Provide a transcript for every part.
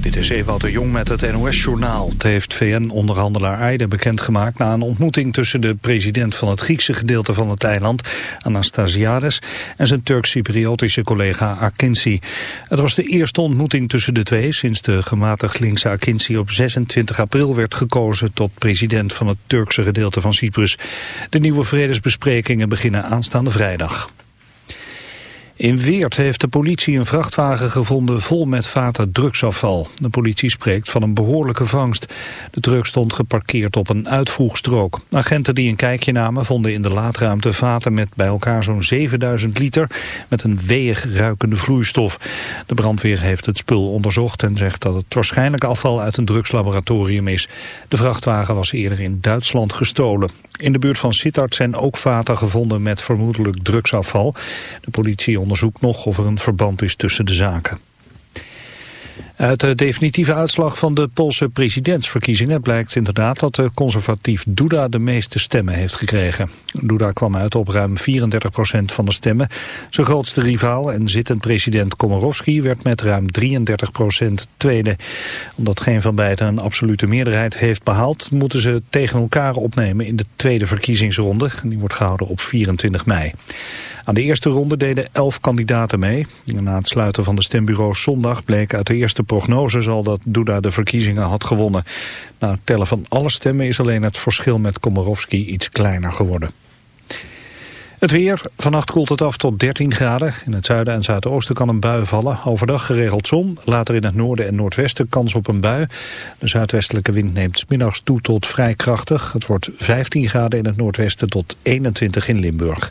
Dit is Ewout de Jong met het NOS-journaal. Het heeft VN-onderhandelaar Eide bekendgemaakt... na een ontmoeting tussen de president van het Griekse gedeelte van het eiland... Anastasiades en zijn Turks-Cypriotische collega Akinci. Het was de eerste ontmoeting tussen de twee... sinds de gematigd linkse Akinci op 26 april werd gekozen... tot president van het Turkse gedeelte van Cyprus. De nieuwe vredesbesprekingen beginnen aanstaande vrijdag. In Weert heeft de politie een vrachtwagen gevonden vol met vaten drugsafval. De politie spreekt van een behoorlijke vangst. De drug stond geparkeerd op een uitvoegstrook. Agenten die een kijkje namen vonden in de laadruimte vaten met bij elkaar zo'n 7000 liter met een weeg ruikende vloeistof. De brandweer heeft het spul onderzocht en zegt dat het waarschijnlijk afval uit een drugslaboratorium is. De vrachtwagen was eerder in Duitsland gestolen. In de buurt van Sittard zijn ook vaten gevonden met vermoedelijk drugsafval. De politie onderzoekt nog of er een verband is tussen de zaken. Uit de definitieve uitslag van de Poolse presidentsverkiezingen blijkt inderdaad dat de conservatief Duda de meeste stemmen heeft gekregen. Duda kwam uit op ruim 34 procent van de stemmen. Zijn grootste rivaal en zittend president Komorowski werd met ruim 33 procent tweede. Omdat geen van beiden een absolute meerderheid heeft behaald, moeten ze tegen elkaar opnemen in de tweede verkiezingsronde. Die wordt gehouden op 24 mei. Aan de eerste ronde deden elf kandidaten mee. Na het sluiten van de stembureaus zondag bleek uit de eerste prognose al dat Duda de verkiezingen had gewonnen. Na het tellen van alle stemmen is alleen het verschil met Komorowski iets kleiner geworden. Het weer. Vannacht koelt het af tot 13 graden. In het zuiden en zuidoosten kan een bui vallen. Overdag geregeld zon. Later in het noorden en noordwesten kans op een bui. De zuidwestelijke wind neemt middags toe tot vrij krachtig. Het wordt 15 graden in het noordwesten tot 21 in Limburg.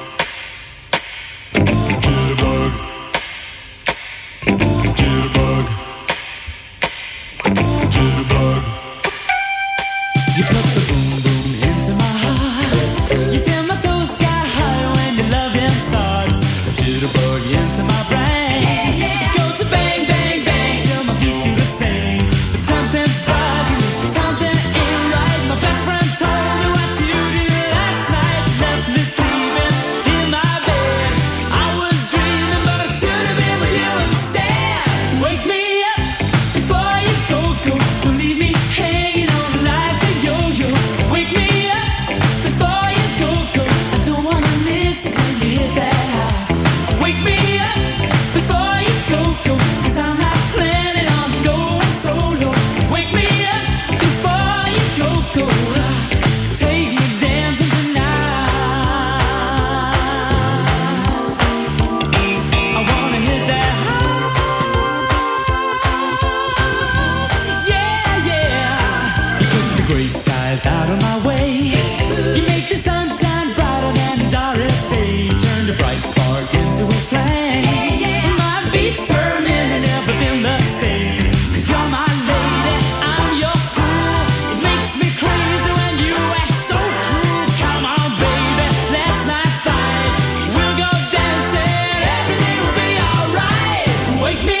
Wake me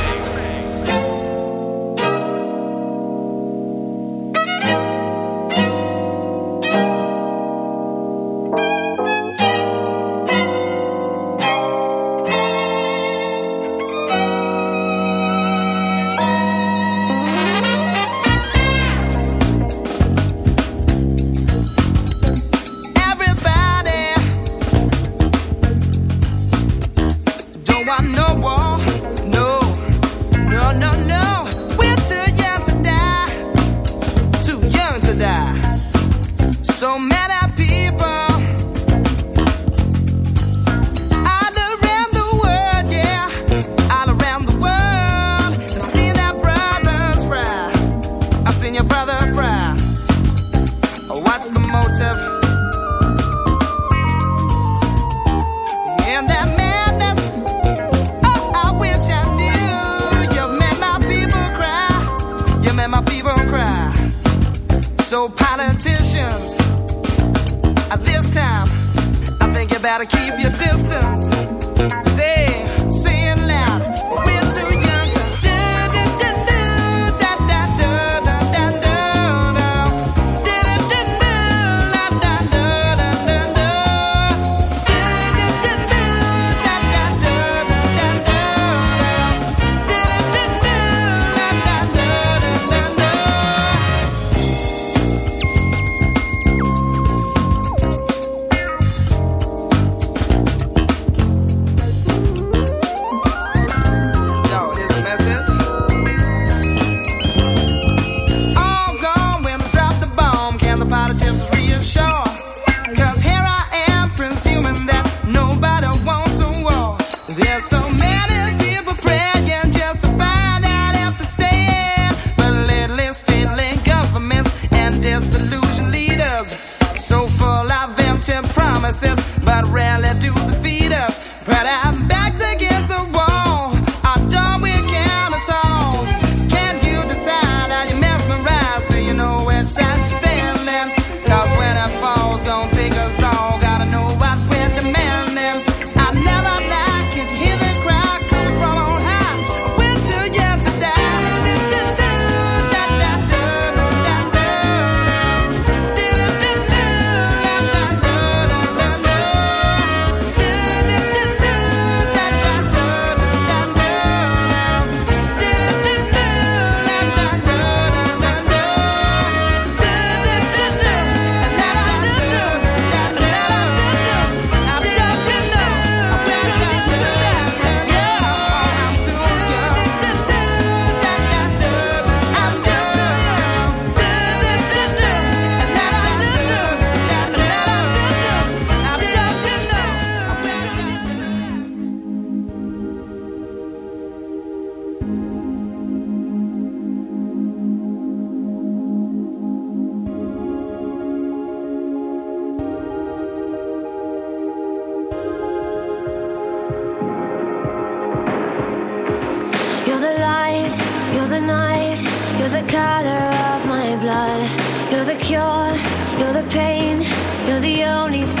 You can see the pain, you brought to life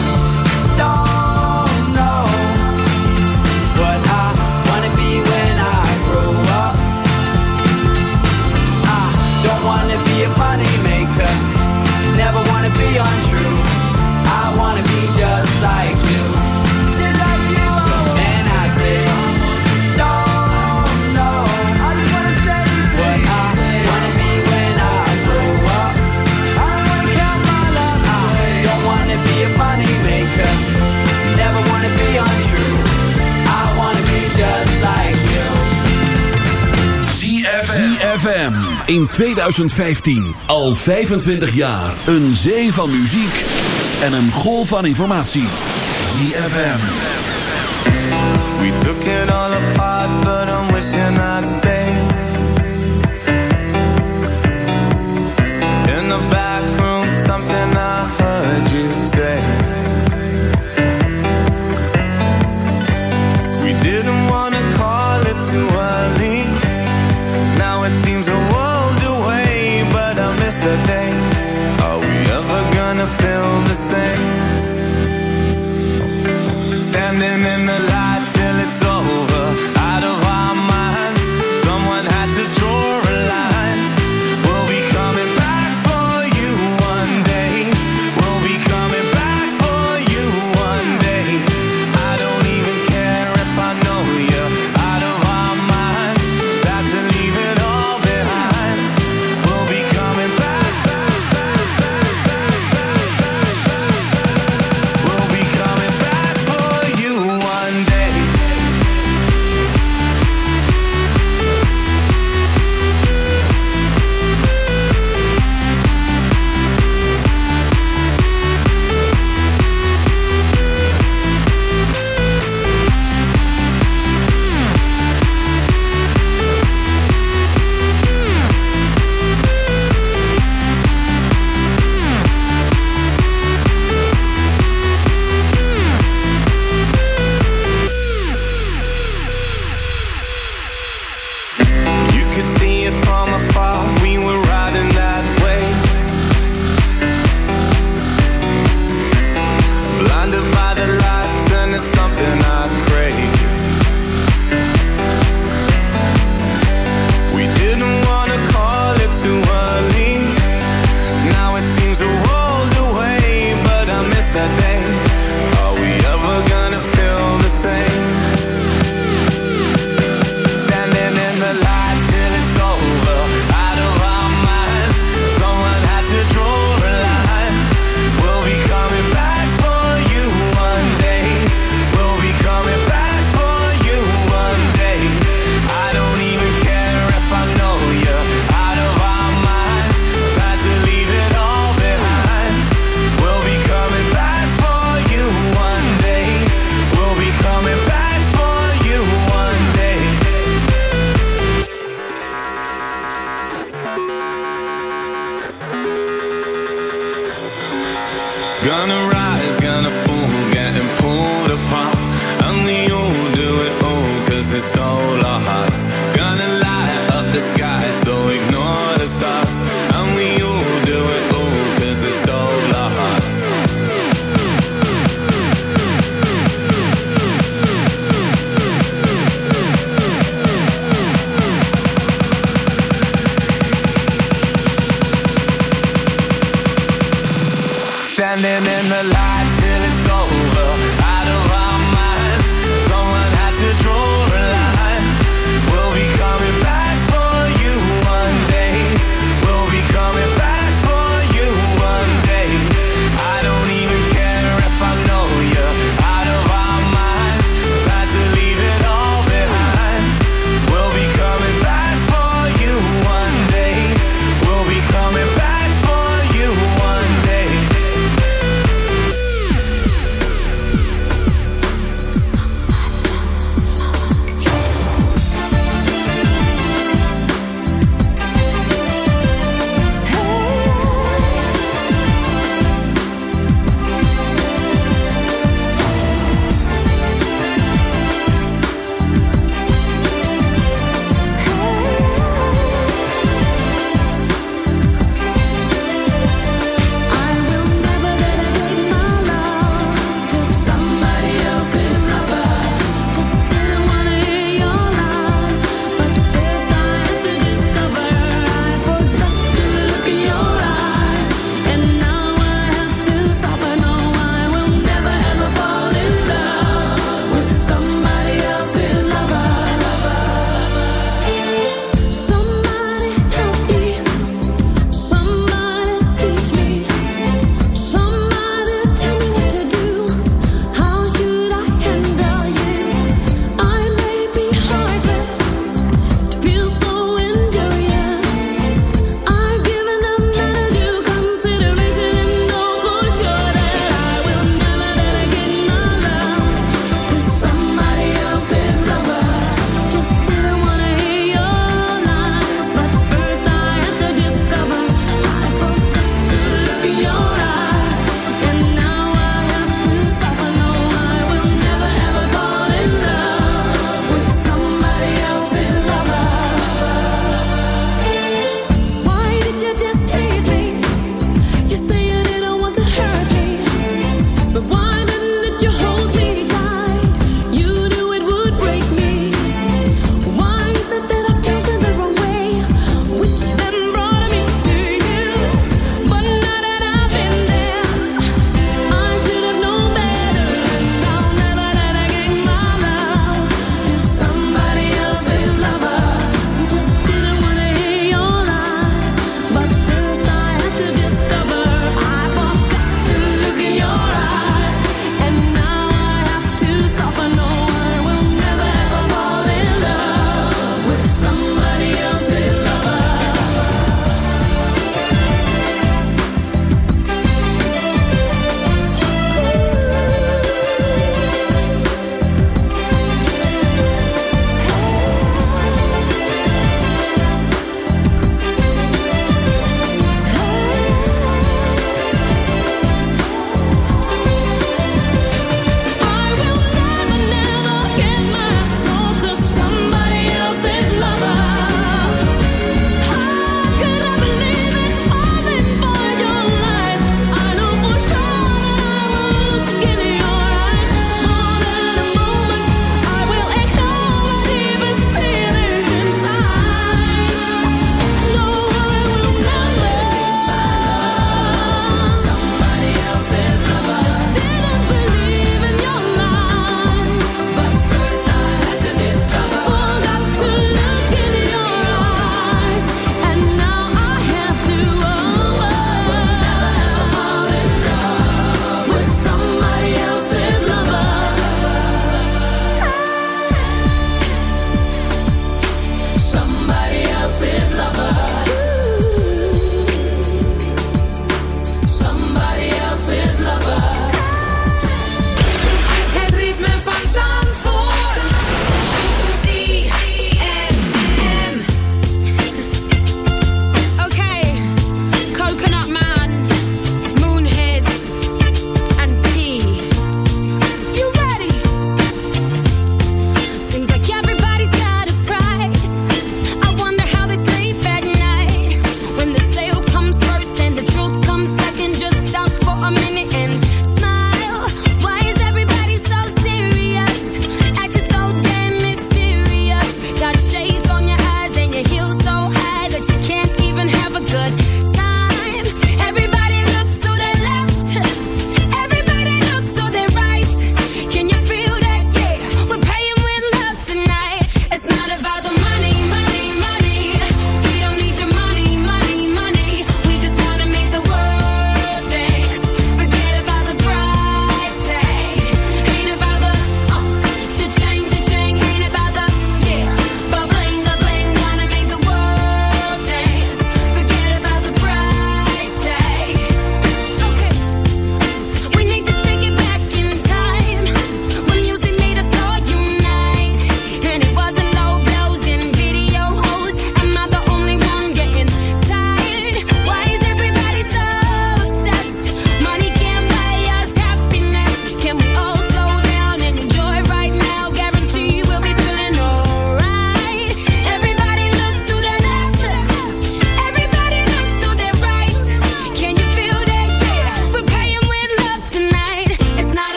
be untrue. In 2015 al 25 jaar een zee van muziek en een golf van informatie. ZFM. We took it all apart, but I'm wishing I'd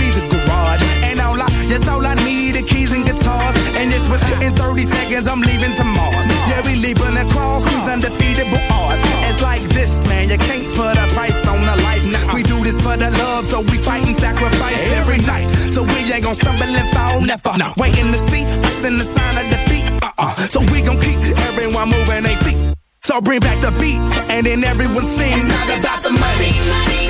Be the garage. And all I, yes, all I need are keys and guitars. And it's within 30 seconds I'm leaving to Mars. Yeah, we leaving across these undefeatable odds. It's like this, man, you can't put a price on a life. Now we do this for the love, so we fight and sacrifice every night. So we ain't gonna stumble and fall, never. No. Waiting to see us in the sign of defeat. Uh-uh. So we gon' keep everyone moving their feet. So bring back the beat, and then everyone sing. It's not about the money. money.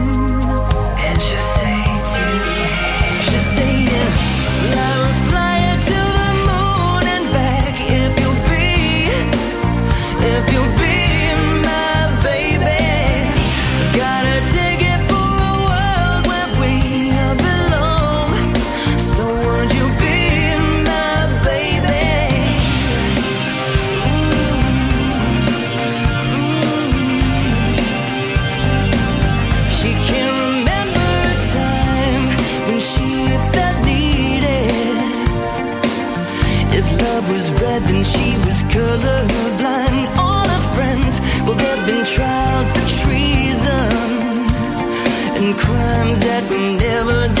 Colorblind. All friends, well, they've been tried for treason and crimes that were never defined.